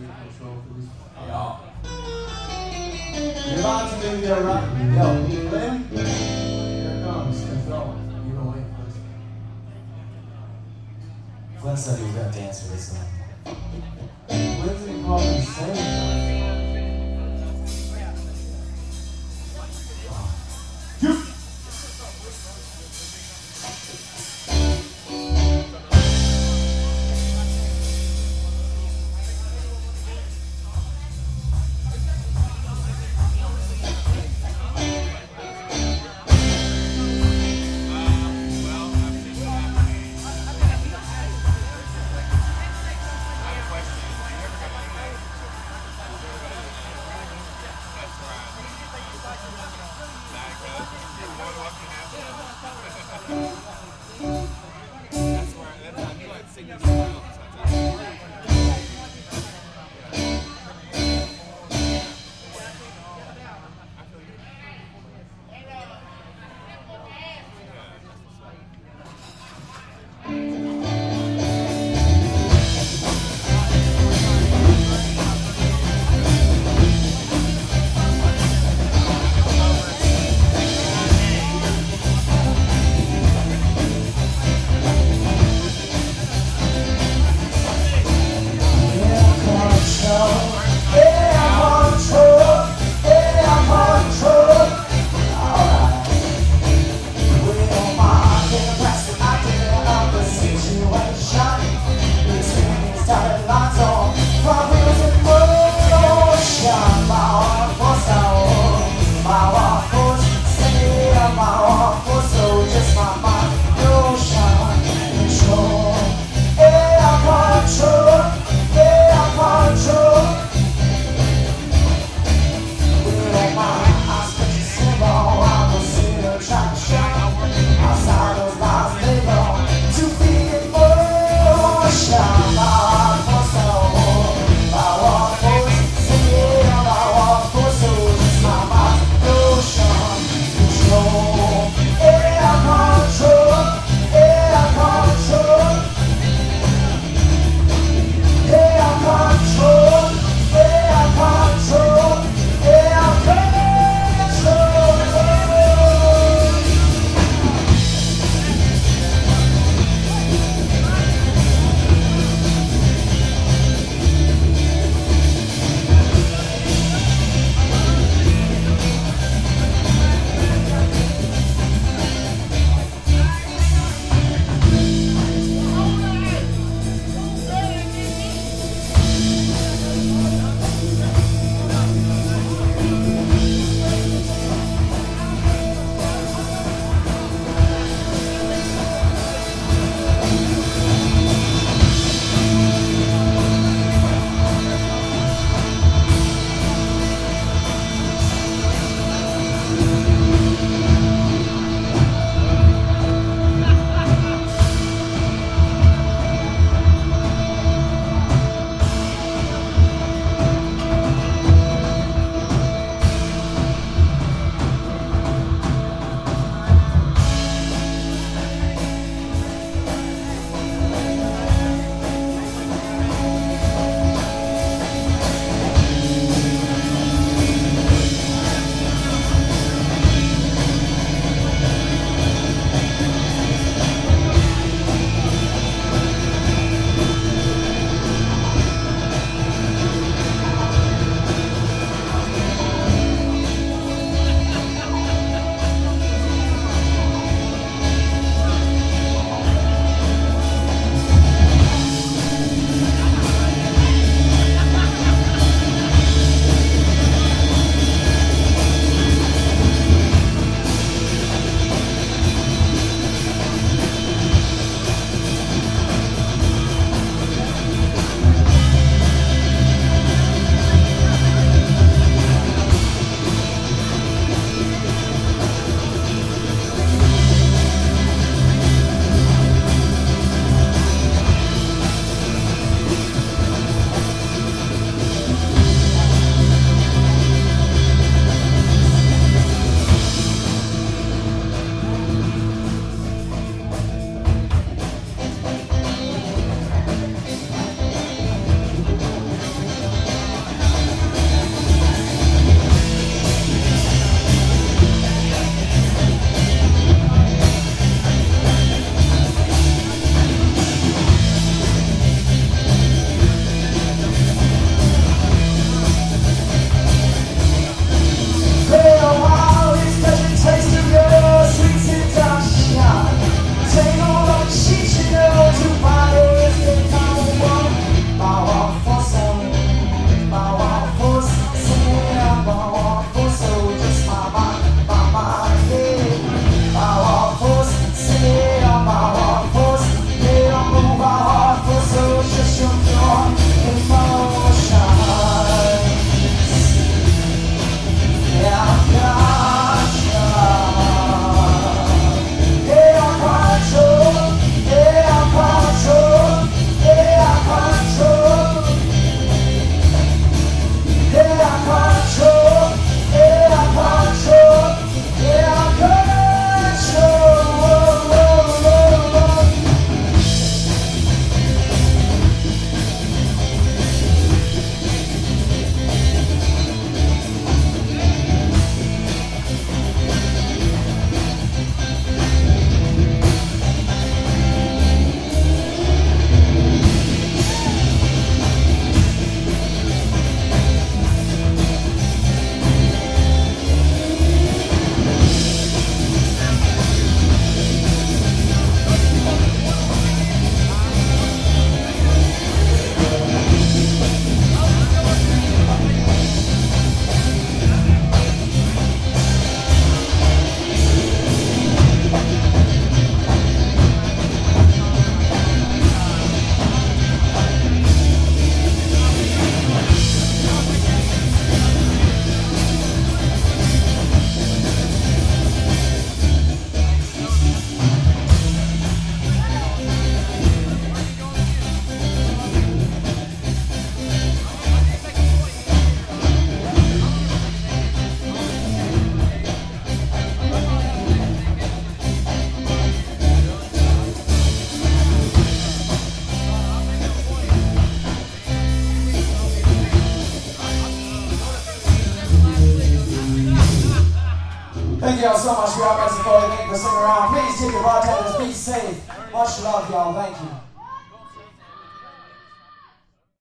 You control for this? You're about to do your right. Yo, Lynn, here comes the throne. You know it. Glenn said he was gonna dance for this one. Wow. Thank y'all so much for y'all guys for sticking around. Please keep your bartenders. Be safe. Much love, y'all. Thank you.